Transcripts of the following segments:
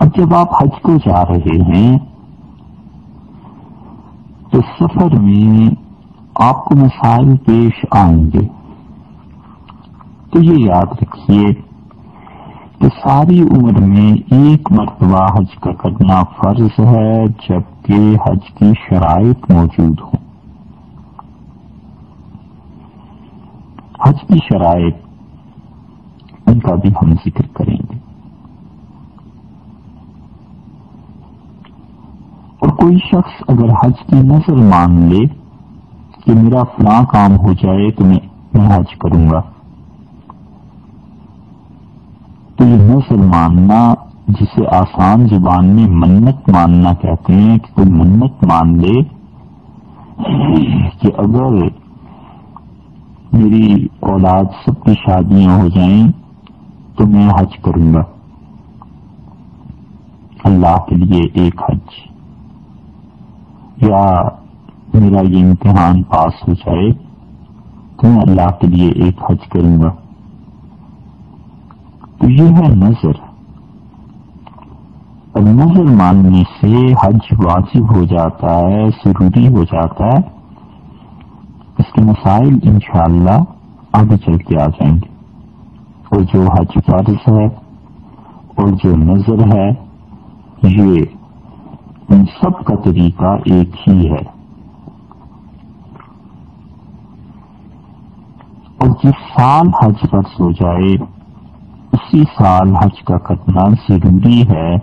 اب جب آپ حج کو جا رہے ہیں، تو سفر میں آپ کو مسائل پیش آئیں گے۔ تو یہ یاد رکھیے کہ ساری عمر میں ایک مرتبہ حج کا کرنا فرض ہے جبکہ حج کی شرائط موجود ہوں۔ حج کی شرائط، ان کا بھی ہم ذکر کریں۔ گے اور کوئی شخص اگر حج کی نظر مان لے کہ میرا فلاں کام ہو جائے تو میں حج کروں گا۔ تو یہ نظر ماننا جسے آسان زبان میں منت ماننا کہتے ہیں کہ کوئی منت مان لے کہ اگر میری اولاد سب کی شادیاں ہو جائیں تو میں حج کروں گا۔ اللہ کے لیے ایک حج۔ یا میرا یہ امتحان پاس ہو جائے تو میں اللہ کے لیے ایک حج کروں گا۔ تو یہ ہے نظر۔ اور نظر ماننے سے حج واجب ہو جاتا ہے، ضروری ہو جاتا ہے۔ اس کے مسائل انشاءاللہ آگے چل کے آ جائیں گے۔ اور جو حج فرض ہے اور جو نظر ہے، یہ ان سب کا طریقہ ایک ہی ہے۔ اور جس سال حج فرض ہو جائے، اسی سال حج کا کرنا ضروری ہے۔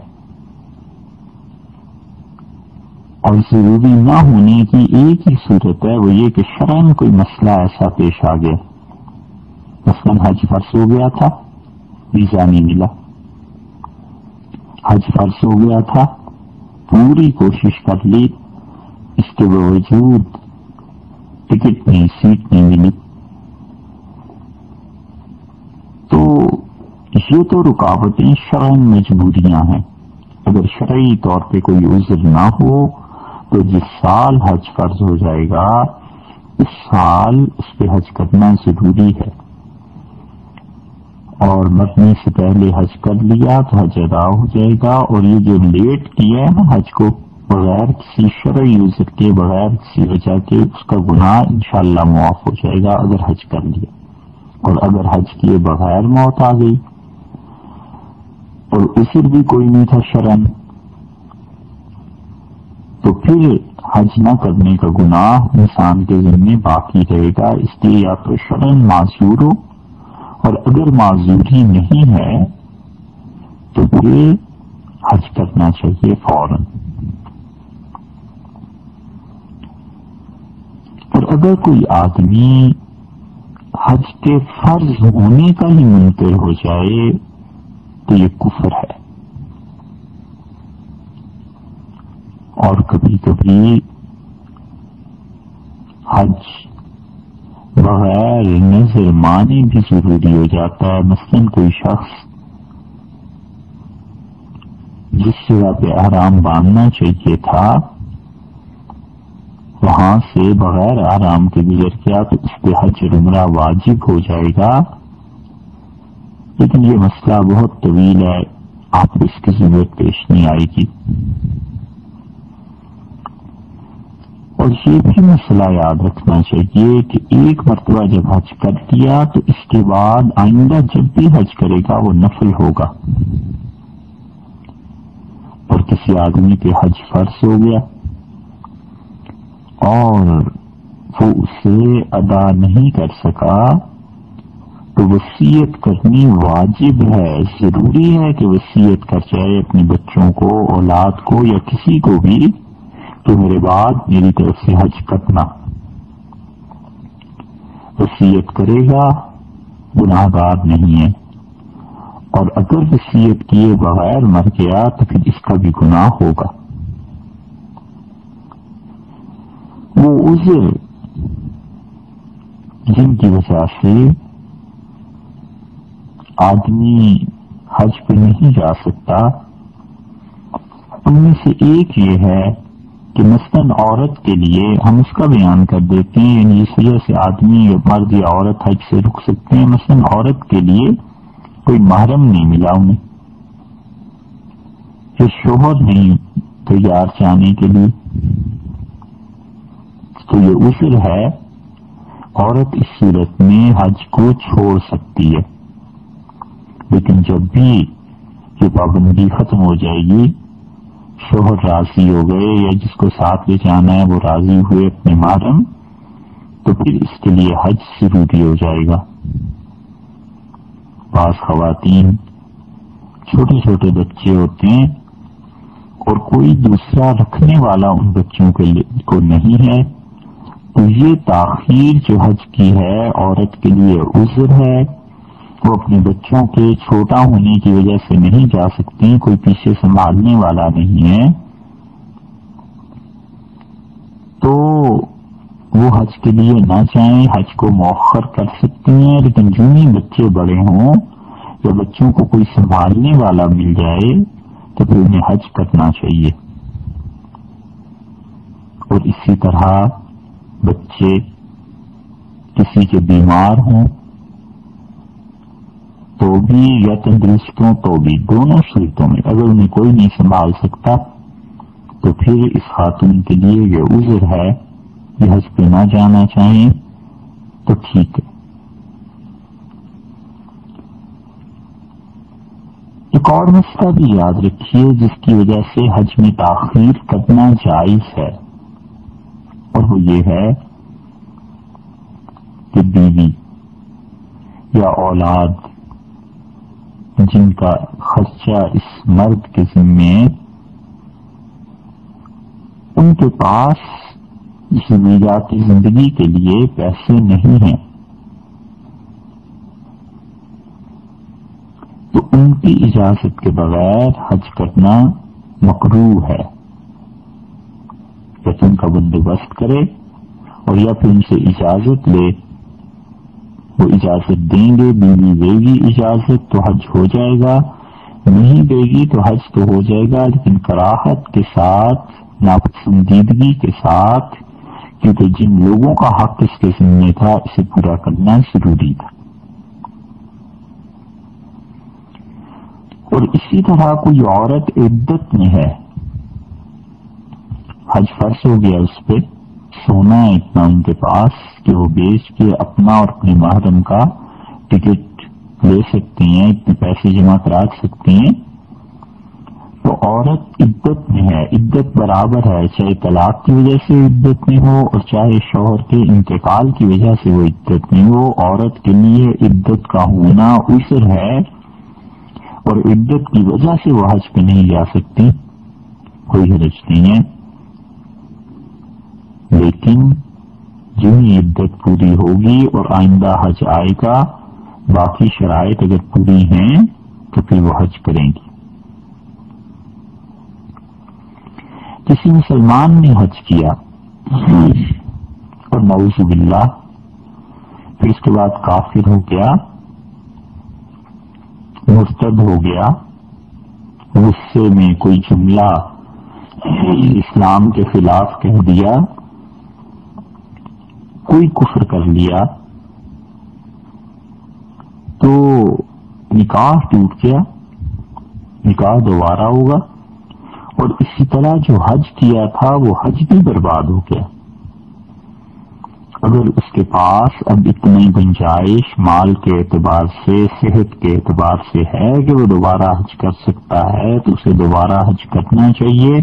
اور ضروری نہ ہونے کی ایک ہی صورت ہے، وہ یہ کہ شرم کوئی مسئلہ ایسا پیش آ گیا۔ مثلاً حج فرض ہو گیا تھا، ویزا نہیں ملا۔ حج فرض ہو گیا تھا پوری کوشش کر لی اس کے باوجود ٹکٹ نہیں سیٹ نہیں ملی۔ تو یہ تو رکاوٹیں شرعی مجبوریاں ہیں۔ اگر شرعی طور پہ کوئی عذر نہ ہو، تو جس سال حج فرض ہو جائے گا، اس سال اس پہ حج کرنا ضروری ہے۔ اور مرنے سے پہلے حج کر لیا تو حج ادا ہو جائے گا اور یہ جو لیٹ کیا ہے نا حج کو، بغیر کسی شرعی عذر کے، بغیر کسی وجہ کے، اس کا گناہ انشاءاللہ معاف ہو جائے گا اگر حج کر لیا۔ اور اگر حج کیے بغیر موت آ گئی۔ اور اسر بھی کوئی نہیں تھا شرم تو پھر حج نہ کرنے کا گناہ انسان کے ذمے باقی رہے گا۔ اس لیے یا تو شرم معذور ہو اور اگر معذوری نہیں ہے، تو پھر حج کرنا چاہیے فوراً۔ اور اگر کوئی آدمی حج کے فرض ہونے کا ہی منکر ہو جائے، تو یہ کفر ہے۔ اور کبھی کبھی حج بغیر نظر مانے بھی ضروری ہو جاتا ہے مثلاً کوئی شخص جس جگہ پہ آرام باندھنا چاہیے تھا، وہاں سے بغیر آرام کے گزر کیا تو اس پہ حج عمرہ واجب ہو جائے گا۔ لیکن یہ مسئلہ بہت طویل ہے، آپ کو اس کی ضرورت پیش نہیں آئے گی۔ اور یہ بھی مسئلہ یاد رکھنا چاہیے کہ ایک مرتبہ جب حج کر دیا تو اس کے بعد آئندہ جب بھی حج کرے گا وہ نفل ہوگا۔ اور کسی آدمی کے حج فرض ہو گیا۔ اور وہ اسے ادا نہیں کر سکا۔ تو وسیعت کرنی واجب ہے۔ ضروری ہے کہ وسیعت کر جائے اپنے بچوں کو، اولاد کو یا کسی کو بھی۔ تو میرے بعد میری طرف سے حج کرنا۔ وسیعت کرے گا گناہ گار نہیں ہے۔ اور اگر وسیعت کیے بغیر مر گیا تو پھر اس کا بھی گناہ ہوگا۔ وہ عذر جن کی وجہ سے آدمی حج پہ نہیں جا سکتا، ان میں سے ایک یہ ہے کہ مثلاً عورت کے لیے ہم اس کا بیان کر دیتے ہیں یعنی اس وجہ سے آدمی مرد یا عورت حج سے رک سکتے ہیں، مثلاً عورت کے لیے کوئی محرم نہیں ملا انہیں۔ کہ شوہر نہیں تیار جانے کے لیے۔ تو یہ عذر ہے، عورت اس صورت میں حج کو چھوڑ سکتی ہے۔ لیکن جب بھی یہ پابندی ختم ہو جائے گی شوہر راضی ہو گئے یا جس کو ساتھ لے جانا ہے وہ راضی ہوئے اپنے محرم تو پھر اس کے لیے حج ضروری ہو جائے گا۔ بعض خواتین چھوٹے چھوٹے بچے ہوتے ہیں اور کوئی دوسرا رکھنے والا ان بچوں کے کو نہیں ہے، تو یہ تاخیر جو حج کی ہے، عورت کے لیے عذر ہے۔ وہ اپنے بچوں کے چھوٹا ہونے کی وجہ سے نہیں جا سکتی، کوئی پیچھے سنبھالنے والا نہیں ہے۔ تو وہ حج کے لیے نہ چاہیں حج کو مؤخر کر سکتی ہیں، لیکن جو ہی بچے بڑے ہوں، یا بچوں کو کوئی سنبھالنے والا مل جائے، تو پھر انہیں حج کرنا چاہیے۔ اور اسی طرح بچے کسی کے بیمار ہوں تو بھی یا تندرستوں تو بھی دونوں صورتوں میں اگر انہیں کوئی نہیں سنبھال سکتا، تو پھر اس خاتون کے لیے یہ عذر ہے کہ حج پہ نہ جانا چاہیں تو ٹھیک ہے۔ ایک اور مسئلہ بھی یاد رکھیے جس کی وجہ سے حج میں تاخیر کرنا جائز ہے، اور وہ یہ ہے کہ بیوی یا اولاد جن کا خرچہ اس مرد کے ذمے ان کے پاس ضروریات زندگی کے لیے پیسے نہیں ہیں۔ تو ان کی اجازت کے بغیر حج کرنا مکرو ہے۔ یا ان کا بندوبست کرے اور یا پھر ان سے اجازت لے وہ اجازت دیں گے، بیوی دے گی اجازت تو حج ہو جائے گا، نہیں دے گی تو حج تو ہو جائے گا، لیکن کراہت کے ساتھ، ناپسندیدگی کے ساتھ، کیونکہ جن لوگوں کا حق اس کے ذمے تھا، اسے پورا کرنا ضروری تھا۔ اور اسی طرح کوئی عورت عدت میں ہے، حج فرض ہو گیا اس پہ سونا ہے اتنا ان کے پاس کہ وہ بیچ کے اپنا اور اپنے محرم کا ٹکٹ لے سکتے ہیں، اتنے پیسے جمع کرا سکتے ہیں۔ تو عورت عدت میں ہے، عدت برابر ہے، چاہے طلاق کی وجہ سے عدت میں ہو اور چاہے شوہر کے انتقال کی وجہ سے وہ عدت میں ہو، عورت کے لیے عدت کا ہونا اسر ہے اور عدت کی وجہ سے وہ حج پہ نہیں جا سکتی۔ کوئی حرج نہیں ہے۔ لیکن جن عدت پوری ہوگی اور آئندہ حج آئے گا، باقی شرائط اگر پوری ہیں تو پھر وہ حج کریں گی کسی مسلمان نے حج کیا اور نعوذ باللہ، پھر اس کے بعد کافر ہو گیا، مرتد ہو گیا، غصے میں کوئی جملہ اسلام کے خلاف کہہ دیا کوئی کفر کر لیا تو نکاح ٹوٹ گیا، نکاح دوبارہ ہوگا اور اسی طرح جو حج کیا تھا وہ حج بھی برباد ہو گیا۔ اگر اس کے پاس اب اتنی گنجائش مال کے اعتبار سے، صحت کے اعتبار سے ہے کہ وہ دوبارہ حج کر سکتا ہے، تو اسے دوبارہ حج کرنا چاہیے۔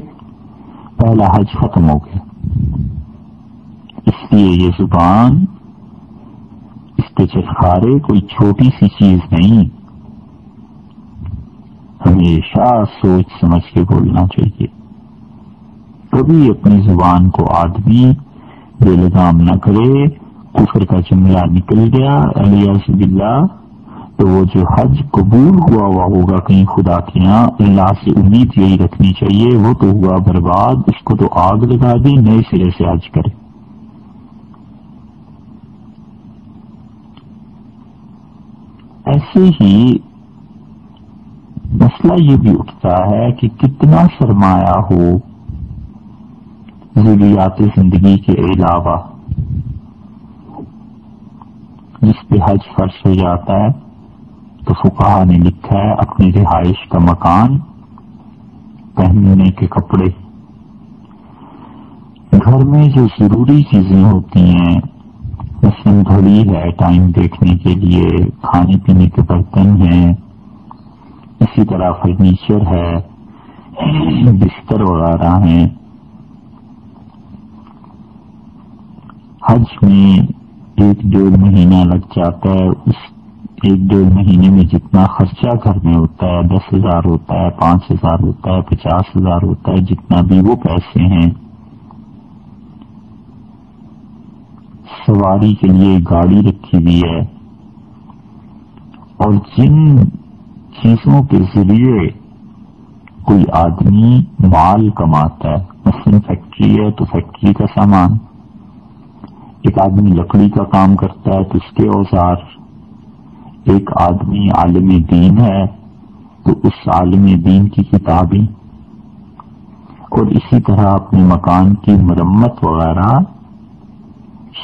پہلا حج ختم ہو گیا۔ اس لیے یہ زبان اس کوئی چھوٹی سی چیز نہیں۔ ہمیشہ سوچ سمجھ کے بولنا چاہیے۔ کبھی اپنی زبان کو آدمی بے لگام نہ کرے۔ کفر کا جملہ نکل گیا۔ علیہ اللہ تو وہ جو حج قبول ہوا ہوا ہوگا کہیں خدا کے یہاں اللہ سے امید یہی رکھنی چاہیے، وہ تو ہوا برباد، اس کو تو آگ لگا دی، نئے سرے سے حج کرے۔ ایسے ہی مسئلہ یہ بھی اٹھتا ہے کہ کتنا سرمایہ ہو ضروریات زندگی کے علاوہ، جس پہ حج فرش ہو جاتا ہے، تو فکا نے لکھا ہے، اپنی رہائش کا مکان، پہننے کے کپڑے۔ گھر میں جو ضروری چیزیں ہوتی ہیں مثلاً گھڑی ہے ٹائم دیکھنے کے لیے، کھانے پینے کے برتن ہیں، اسی طرح فرنیچر ہے، بستر وغیرہ ہیں۔ حج میں ایک ڈیڑھ مہینہ لگ جاتا ہے، اس ایک ڈیڑھ مہینے میں جتنا خرچہ گھر میں ہوتا ہے، دس ہزار ہوتا ہے، پانچ ہزار ہوتا ہے، پچاس ہزار ہوتا ہے، جتنا بھی وہ پیسے ہیں۔ سواری کے لیے گاڑی رکھی ہوئی ہے۔ اور جن چیزوں کے ذریعے کوئی آدمی مال کماتا ہے، مثلاً فیکٹری ہے تو فیکٹری کا سامان۔ ایک آدمی لکڑی کا کام کرتا ہے تو اس کے اوزار۔ ایک آدمی عالم دین ہے تو اس عالم دین کی کتابیں۔ اور اسی طرح اپنے مکان کی مرمت وغیرہ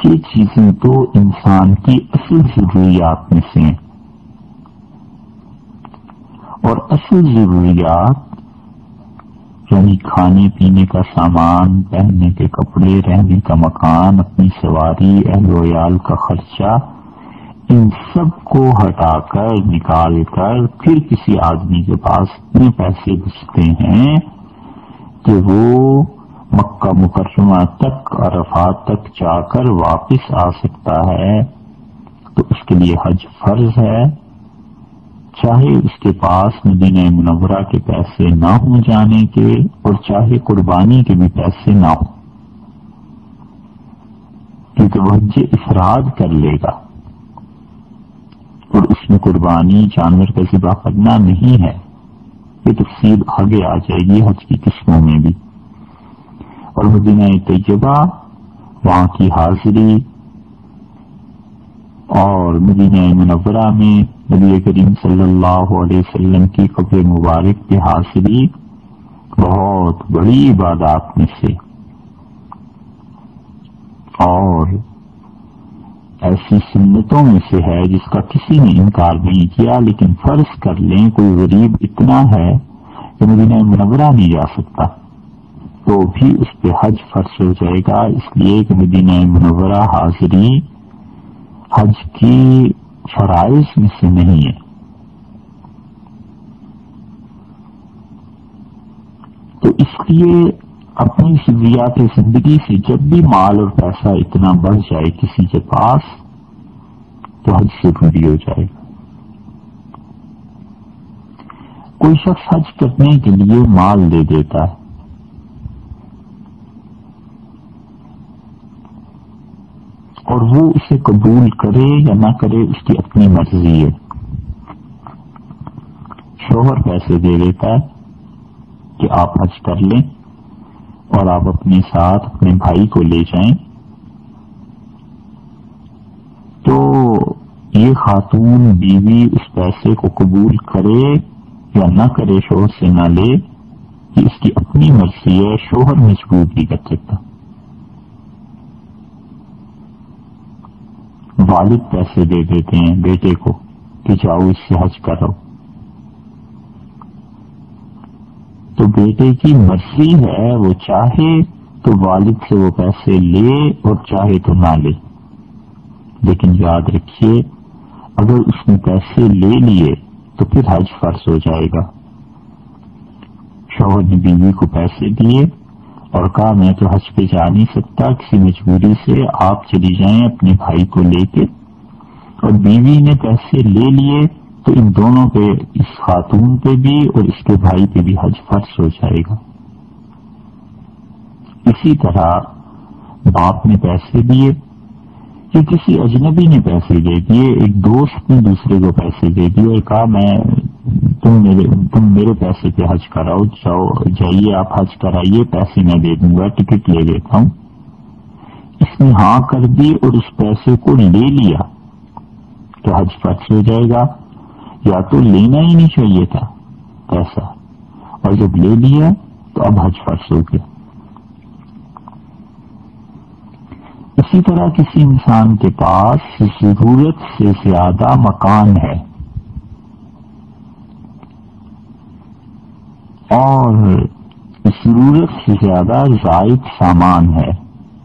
یہ چیزیں تو انسان کی اصل ضروریات میں سے ہیں۔ اور اصل ضروریات یعنی کھانے پینے کا سامان، پہننے کے کپڑے، رہنے کا مکان، اپنی سواری، اہل ویال کا خرچہ، ان سب کو ہٹا کر، نکال کر پھر کسی آدمی کے پاس اتنے پیسے گھستے ہیں کہ وہ مکہ مکرمہ تک عرفات تک جا کر واپس آ سکتا ہے، تو اس کے لیے حج فرض ہے۔ چاہے اس کے پاس مدینہ منورہ کے پیسے نہ ہوں جانے کے، اور چاہے قربانی کے بھی پیسے نہ ہوں۔ کیونکہ وہ حج افراد کر لے گا۔ اور اس میں قربانی جانور کا ذبح کرنا نہیں ہے، یہ تفصیل آگے آ جائے گی حج کی قسموں میں بھی۔ اور مدینہ طیبہ وہاں کی حاضری، اور مدینہ منورہ میں نبی کریم صلی اللہ علیہ وسلم کی قبر مبارک کی حاضری، بہت بڑی عبادات میں سے۔ اور ایسی سنتوں میں سے ہے جس کا کسی نے انکار نہیں کیا، لیکن فرض کر لیں کوئی غریب اتنا ہے کہ مدینہ منورہ نہیں جا سکتا۔ تو بھی اس پہ حج فرض ہو جائے گا۔ اس لیے کہ مدینہ منورہ حاضری حج کی فرائض میں سے نہیں ہے۔ تو اس لیے اپنی سبزیات زندگی سے جب بھی مال اور پیسہ اتنا بڑھ جائے کسی کے پاس، تو حج سے پوری ہو جائے۔ گا کوئی شخص حج کرنے کے لیے مال دے دیتا ہے۔ اور وہ اسے قبول کرے یا نہ کرے، اس کی اپنی مرضی ہے۔ شوہر پیسے دے دیتا ہے کہ آپ حج کر لیں اور آپ اپنے ساتھ اپنے بھائی کو لے جائیں۔ تو یہ خاتون بیوی اس پیسے کو قبول کرے یا نہ کرے، شوہر سے نہ لے کہ اس کی اپنی مرضی ہے، شوہر مجبور نہیں کر سکتا۔ والد پیسے دے دیتے ہیں بیٹے کو کہ جاؤ اس سے حج کرو تو بیٹے کی مرضی ہے، وہ چاہے تو والد سے وہ پیسے لے اور چاہے تو نہ لے۔ لیکن یاد رکھیے، اگر اس نے پیسے لے لیے تو پھر حج فرض ہو جائے گا۔ شوہر نے بیوی کو پیسے دیے اور کہا، میں تو حج پہ جا نہیں سکتا، کسی مجبوری سے آپ چلی جائیں اپنے بھائی کو لے کے۔ اور بیوی نے پیسے لے لیے، تو ان دونوں پہ، اس خاتون پہ بھی اور اس کے بھائی پہ بھی حج فرض ہو جائے گا۔ اسی طرح باپ نے پیسے دیے کہ کسی اجنبی نے پیسے دے دیے، ایک دوست نے دوسرے کو پیسے دے دیے اور کہا، میں، تم میرے تم میرے پیسے پہ حج کراؤ، جاؤ، جائیے، آپ حج کرائیے، پیسے میں دے دوں گا، ٹکٹ لے لیتا ہوں۔ اس نے ہاں کر دی اور اس پیسے کو لے لیا۔ تو حج فرض ہو جائے گا۔ یا تو لینا ہی نہیں چاہیے تھا پیسہ۔ اور جب لے لیا تو اب حج فرض ہو گیا۔ اسی طرح کسی انسان کے پاس ضرورت سے زیادہ مکان ہے اور ضرورت سے زیادہ زائد سامان ہے۔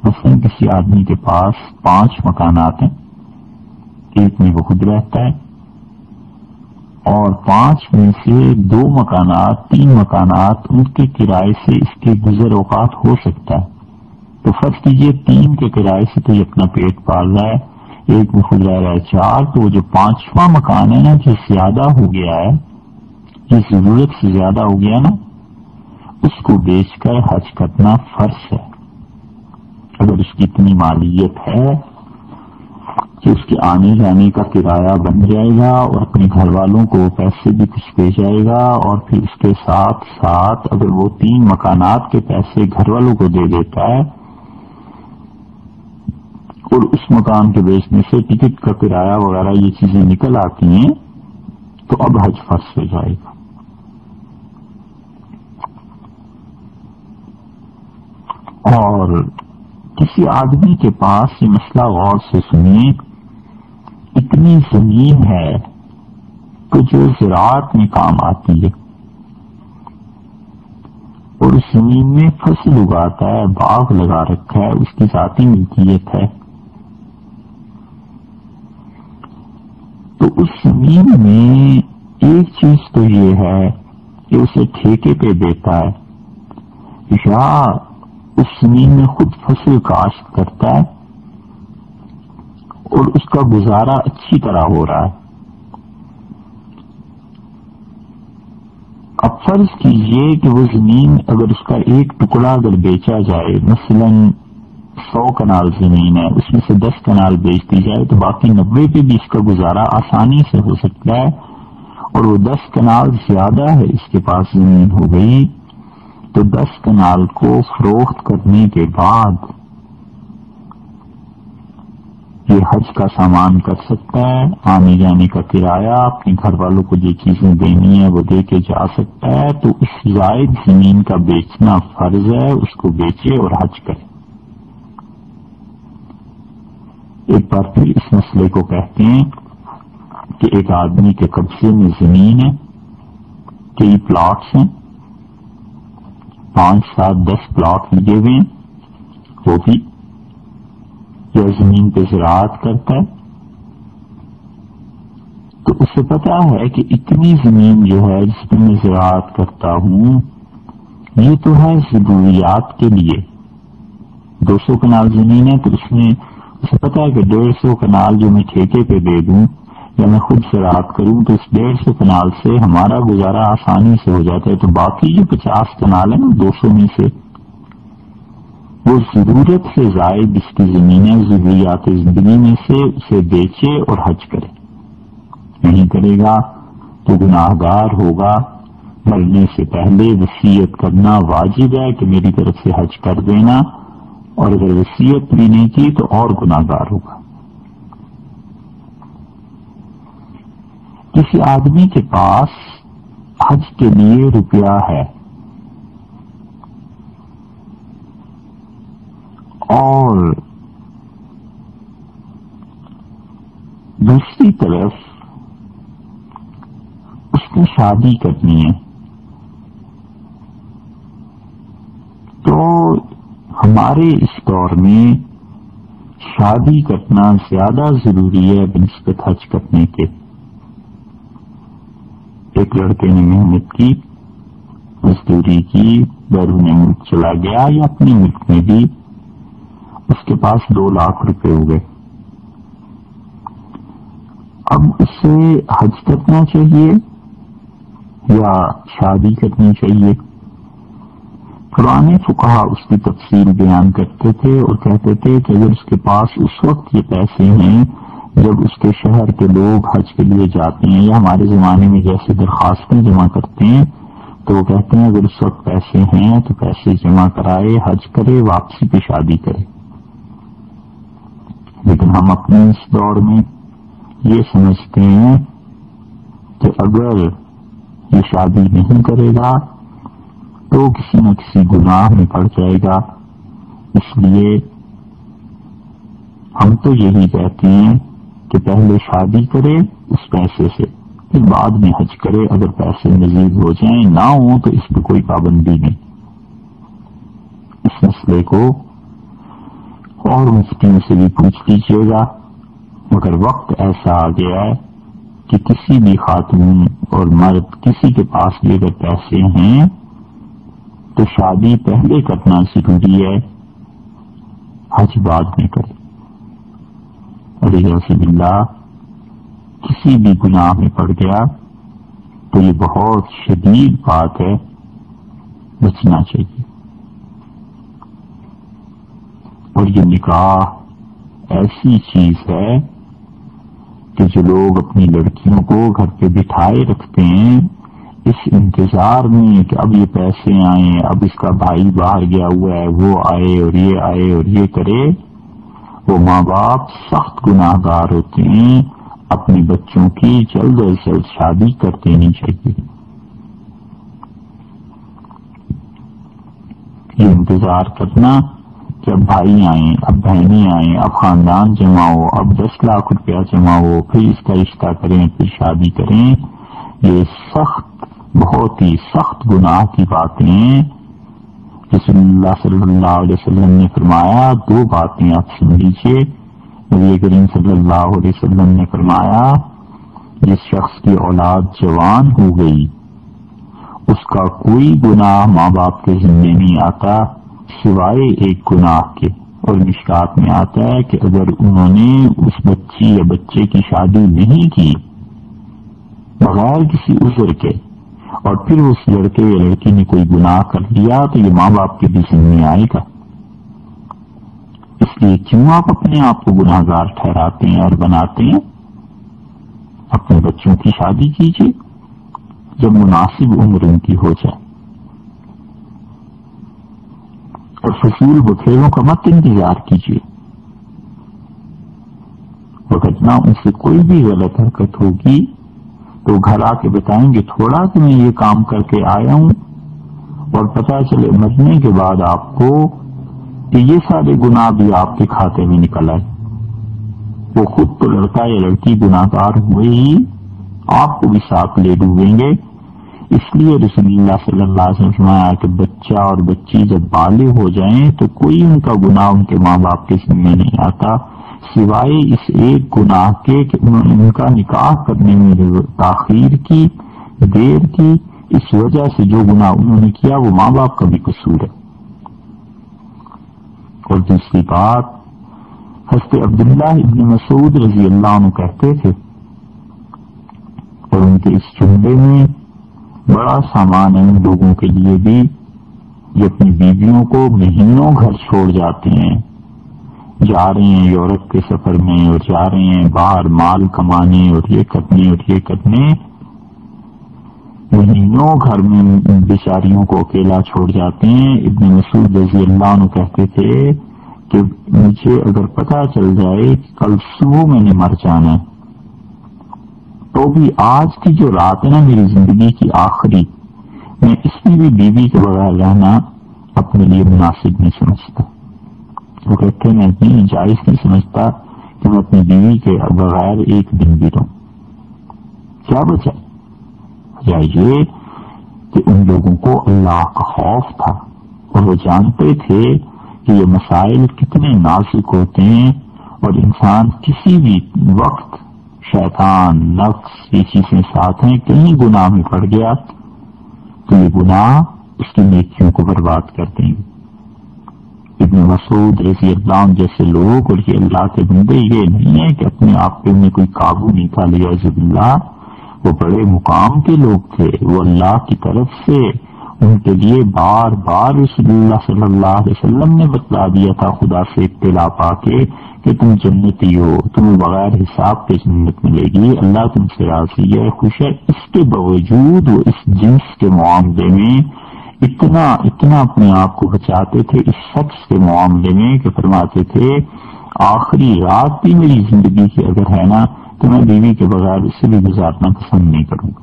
مثلاً کسی آدمی کے پاس پانچ مکانات ہیں، ایک میں وہ خود رہتا ہے اور پانچ میں سے دو مکانات، تین مکانات ان کے کرائے سے اس کے گزر اوقات ہو سکتا ہے۔ تو فرض کیجیے تین کے کرائے سے تو یہ اپنا پیٹ پال رہا ہے، ایک میں خود رہ رہا ہے چار، تو وہ جو پانچواں مکان ہے نا، جو زیادہ ہو گیا ہے یہ ضرورت سے زیادہ ہو گیا نا، اس کو بیچ کر حج کرنا فرض ہے۔ اگر اس کی اتنی مالیت ہے کہ اس کے آنے جانے کا کرایہ بن جائے گا اور اپنے گھر والوں کو پیسے بھی کچھ دے جائے گا، اور پھر اس کے ساتھ ساتھ اگر وہ تین مکانات کے پیسے گھر والوں کو دے دیتا ہے اور اس مکان کے بیچنے سے ٹکٹ کا کرایہ وغیرہ یہ چیزیں نکل آتی ہیں، تو اب حج فرض ہو جائے گا۔ اور کسی آدمی کے پاس یہ مسئلہ غور سے سنیے، اتنی زمین ہے کہ جو زراعت میں کام آتی ہے اور اس زمین میں فصل اگاتا ہے، باغ لگا رکھا ہے، اس کی ذاتی ملکیت ہے۔ تو اس زمین میں ایک چیز تو یہ ہے کہ اسے ٹھیکے پہ دیتا ہے۔ یا اس زمین میں خود فصل کاشت کرتا ہے اور اس کا گزارا اچھی طرح ہو رہا ہے۔ اب فرض کیجیے کہ وہ زمین اگر اس کا ایک ٹکڑا اگر بیچا جائے، مثلاً سو کنال زمین ہے۔ اس میں سے دس کنال بیچ دی جائے تو باقی نبے پہ بھی اس کا گزارا آسانی سے ہو سکتا ہے۔ اور وہ دس کنال زیادہ ہے، اس کے پاس زمین ہو گئی۔ تو دس کنال کو فروخت کرنے کے بعد یہ حج کا سامان کر سکتا ہے۔ آنے جانے یعنی کا کرایہ، اپنے گھر والوں کو جو چیزیں دینی ہے وہ دے کے جا سکتا ہے۔ تو اس زائد زمین کا بیچنا فرض ہے، اس کو بیچے اور حج کرے۔ ایک بار پھر اس مسئلے کو کہتے ہیں کہ ایک آدمی کے قبضے میں زمین ہے، کئی پلاٹس ہیں، پانچ سات دس پلاٹ لگے ہوئے ہیں، وہ بھی یا زمین پہ زراعت کرتا ہے۔ تو اسے پتا ہے کہ اتنی زمین جو ہے، جس پہ میں زراعت کرتا ہوں، یہ تو ہے ضروریات کے لیے۔ دو سو کنال زمین ہے، تو اس میں پتا ہے کہ ڈیڑھ سو کنال جو میں ٹھیکے پہ دے دوں یا میں خود سے کروں تو اس ڈیڑھ سو کنال سے ہمارا گزارا آسانی سے ہو جاتا ہے تو باقی جو پچاس کنال ہے نا دو سو میں سے، وہ ضرورت سے زائد اس کی زمینیں، ضروریات زندگی میں سے اسے بیچے اور حج کرے۔ نہیں کرے گا تو گناہ گار ہوگا۔ مرنے سے پہلے وسیعت کرنا واجب ہے کہ میری طرف سے حج کر دینا۔ اور اگر وسیعت بھی نہیں کی تو اور گناہ گار ہوگا۔ کسی آدمی کے پاس حج کے لیے روپیہ ہے اور دوسری طرف اس کو شادی کرنی ہے تو ہمارے اس دور میں شادی کرنا زیادہ ضروری ہے بنسبت حج کرنے کے۔ ایک لڑکے نے محنت کی، مزدوری کی، بیرون ملک چلا گیا یا اپنے ملک میں بھی۔ اس کے پاس دو لاکھ روپے ہو گئے۔ اب اسے حج کرنا چاہیے یا شادی کرنی چاہیے؟ پرانے فکہ اس کی تفصیل بیان کرتے تھے اور کہتے تھے کہ اگر اس کے پاس اس وقت یہ پیسے ہیں جب اس کے شہر کے لوگ حج کے لیے جاتے ہیں یا ہمارے زمانے میں جیسے درخواستیں جمع کرتے ہیں، تو وہ کہتے ہیں اگر اس وقت پیسے ہیں تو پیسے جمع کرائے، حج کرے، واپسی پہ شادی کرے۔ لیکن ہم اپنے اس دور میں یہ سمجھتے ہیں کہ اگر یہ شادی نہیں کرے گا تو کسی نہ کسی گناہ میں پڑ جائے گا۔ اس لیے ہم تو یہی کہتے ہیں کہ پہلے شادی کرے اس پیسے سے، پھر بعد میں حج کرے۔ اگر پیسے مزید ہو جائیں، نہ ہوں تو اس پہ کوئی پابندی نہیں۔ اس مسئلے کو اور مفتیوں سے بھی پوچھ لیجیے گا۔ مگر وقت ایسا آ گیا ہے کہ کسی بھی خاتون اور مرد کسی کے پاس بھی اگر پیسے ہیں تو شادی پہلے کرنا ضروری ہے۔ حج بعد میں کرے رسب اللہ کسی بھی گناہ میں پڑ گیا تو یہ بہت شدید بات ہے۔ بچنا چاہیے۔ اور یہ نکاح ایسی چیز ہے کہ جو لوگ اپنی لڑکیوں کو گھر پہ بٹھائے رکھتے ہیں اس انتظار میں کہ اب یہ پیسے آئیں اب اس کا بھائی باہر گیا ہوا ہے، وہ آئے اور یہ آئے اور یہ کرے، وہ ماں باپ سخت گناہ گار ہوتے ہیں، اپنے بچوں کی جلد از جلد شادی کر دینی چاہیے۔ یہ انتظار کرنا کہ اب بھائی آئیں، اب بہنیں آئیں، اب خاندان جمع ہو، اب دس لاکھ روپیہ جمع ہو، پھر اس کا رشتہ کریں، پھر شادی کریں۔ یہ سخت، بہت ہی سخت گناہ کی باتیں رسول اللہ صلی اللہ علیہ وسلم نے فرمایا، دو باتیں آپ سن لیجیے نبی کریم صلی اللہ علیہ وسلم نے فرمایا، جس شخص کی اولاد جوان ہو گئی، اس کا کوئی گناہ ماں باپ کے ذمے نہیں آتا، سوائے ایک گناہ کے۔ اور مشکات میں آتا ہے کہ اگر انہوں نے اس بچی یا بچے کی شادی نہیں کی بغیر کسی عذر کے اور پھر اس لڑکے یا لڑکی نے کوئی گناہ کر لیا تو یہ ماں باپ کے بھی ذمہ آئے گا۔ اس لیے کیوں آپ اپنے آپ کو گناہ گار ٹھہراتے ہیں اور بناتے ہیں؟ اپنے بچوں کی شادی کیجیے جب مناسب عمر ان کی ہو جائے۔ اور فصول بکھیروں کا مت انتظار کیجیے۔ وغیرہ ان سے کوئی بھی غلط حرکت ہوگی تو گھر آ کے بتائیں گے تھوڑا کہ میں یہ کام کر کے آیا ہوں اور پتا چلے مرنے کے بعد آپ کو کہ یہ سارے گناہ بھی آپ کے کھاتے میں نکل آئے۔ وہ خود تو لڑکا یا لڑکی گناہ گار ہوئے ہی آپ کو بھی ساتھ لے ڈوبیں گے۔ اس لیے رسول اللہ صلی اللہ علیہ وسلم فرمایا کہ بچہ اور بچی جب بالے ہو جائیں تو کوئی ان کا گناہ ان کے ماں باپ کے ذمہ نہیں آتا۔ سوائے اس ایک گناہ کے کہ انہوں نے ان کا نکاح کرنے میں تاخیر کی، دیر کی، اس وجہ سے جو گناہ انہوں نے کیا، وہ ماں باپ کا بھی قصور ہے۔ اور دوسری بات، حضرت عبداللہ ابن مسعود رضی اللہ عنہ کہتے تھے، اور ان کے اس جملے میں بڑا سامان ہے ان لوگوں کے لیے بھی، یہ اپنی بیویوں کو مہینوں گھر چھوڑ جاتے ہیں۔ جا رہے ہیں یورپ کے سفر میں اور جا رہے ہیں باہر مال کمانے اور یہ کرنے اور یہ کرنے۔ یعنی مہینوں گھر میں بیچاریوں کو اکیلا چھوڑ جاتے ہیں۔ ابن مسعود رضی اللہ عنہ کہتے تھے کہ مجھے اگر پتا چل جائے کہ کل صبح میں نے مر جانا ہے، تو بھی آج کی جو رات ہے نا میری زندگی کی آخری، میں اس میں بھی بیوی کے بغیر رہنا اپنے لیے مناسب نہیں سمجھتا۔ وہ کہتے ہیں، میں اتنی جائز نہیں سمجھتا کہ میں اپنی بیوی کے بغیر ایک دن بھی رہوں۔ کیا بچا یہ کہ ان لوگوں کو اللہ کا خوف تھا اور وہ جانتے تھے کہ یہ مسائل کتنے نازک ہوتے ہیں اور انسان کسی بھی وقت شیطان، نفس، یہ چیزیں ساتھ ہیں، کہیں گناہ میں پڑ گیا تو یہ گناہ اس کی نیکیوں کو برباد کر دیں گے۔ ابن مسعود رضی اللہ جیسے لوگ اور یہ اللہ کے بندے، یہ نہیں ہے کہ اپنے آپ پہ انہیں کوئی قابو نہیں تھا لیا اللہ وہ بڑے مقام کے لوگ تھے، وہ اللہ کی طرف سے ان کے لیے بار بار رسول اللہ صلی اللہ علیہ وسلم نے بتلا دیا تھا، خدا سے اطلاع پا کے کہ تم جنتی ہو، تمہیں بغیر حساب کے جنت ملے گی، اللہ تم سے راضی ہے، خوش ہے۔ اس کے باوجود وہ اس جنس کے معاملے میں اتنا اتنا اپنے آپ کو بچاتے تھے، اس شخص کے معاملے میں کہ فرماتے تھے، آخری رات بھی میری زندگی کی اگر ہے نا، تو میں بیوی کے بغیر اسے بھی گزارنا پسند نہیں کروں گا۔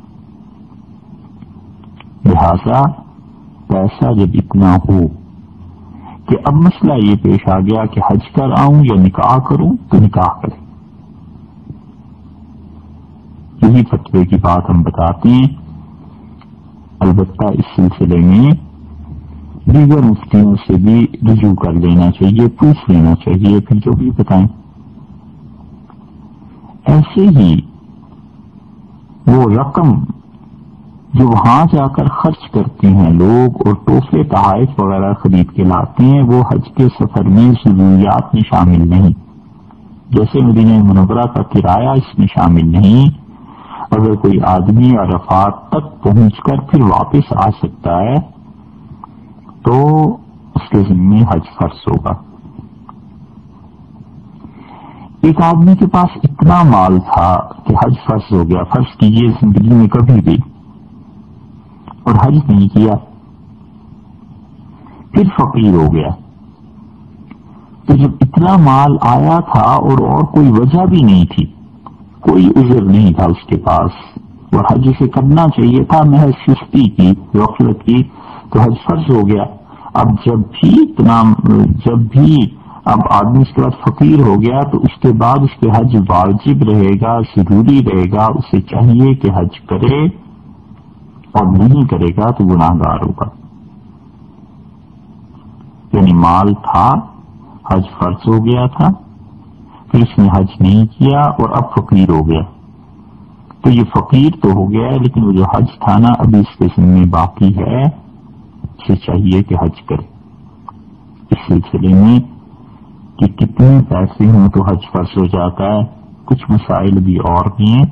لہذا پیسہ جب اتنا ہو کہ اب مسئلہ یہ پیش آ گیا کہ حج کر آؤں یا نکاح کروں، تو نکاح کریں۔ یہی فتوے کی بات ہم بتاتے ہیں۔ البتہ اس سلسلے میں دیگر مفتیوں سے بھی رجوع کر لینا چاہیے، پوچھ لینا چاہیے، پھر جو بھی بتائیں۔ ایسے ہی وہ رقم جو وہاں جا کر خرچ کرتے ہیں، لوگ اور تحفے تحائف وغیرہ خرید کے لاتے ہیں، وہ حج کے سفر میں ضروریات میں شامل نہیں۔ جیسے مدینہ منورہ کا کرایہ اس میں شامل نہیں اگر کوئی آدمی عرفات تک پہنچ کر پھر واپس آ سکتا ہے، تو اس کے ذمے حج فرض ہوگا۔ ایک آدمی کے پاس اتنا مال تھا کہ حج فرض ہو گیا، فرض کیجیے زندگی میں کبھی بھی۔ اور حج نہیں کیا۔ پھر فقیر ہو گیا۔ تو جب اتنا مال آیا تھا اور اور کوئی وجہ بھی نہیں تھی کوئی عذر نہیں تھا اس کے پاس۔ اور حج اسے کرنا چاہیے تھا۔ محض سستی کی، غفلت کی۔ تو حج فرض ہو گیا۔ اب جب بھی اتنا، جب بھی اب آدمی اس کے بعد فقیر ہو گیا، تو اس کے بعد اس کے حج واجب رہے گا، ضروری رہے گا۔ اسے چاہیے کہ حج کرے اور نہیں کرے گا تو گناہ گار ہوگا۔ یعنی مال تھا، حج فرض ہو گیا تھا۔ پھر اس نے حج نہیں کیا اور اب فقیر ہو گیا۔ تو یہ فقیر تو ہو گیا لیکن وہ جو حج تھا نا، ابھی اس کے میں باقی ہے۔ اسے چاہیے کہ حج کرے۔ اس سلسلے میں کہ کتنے پیسے ہوں تو حج فرض ہو جاتا ہے۔ کچھ مسائل بھی اور بھی ہیں۔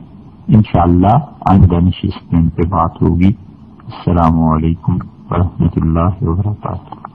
انشاءاللہ شاء اللہ آئندہ نشست پہ بات ہوگی۔ السلام علیکم ورحمۃ اللہ وبرکاتہ۔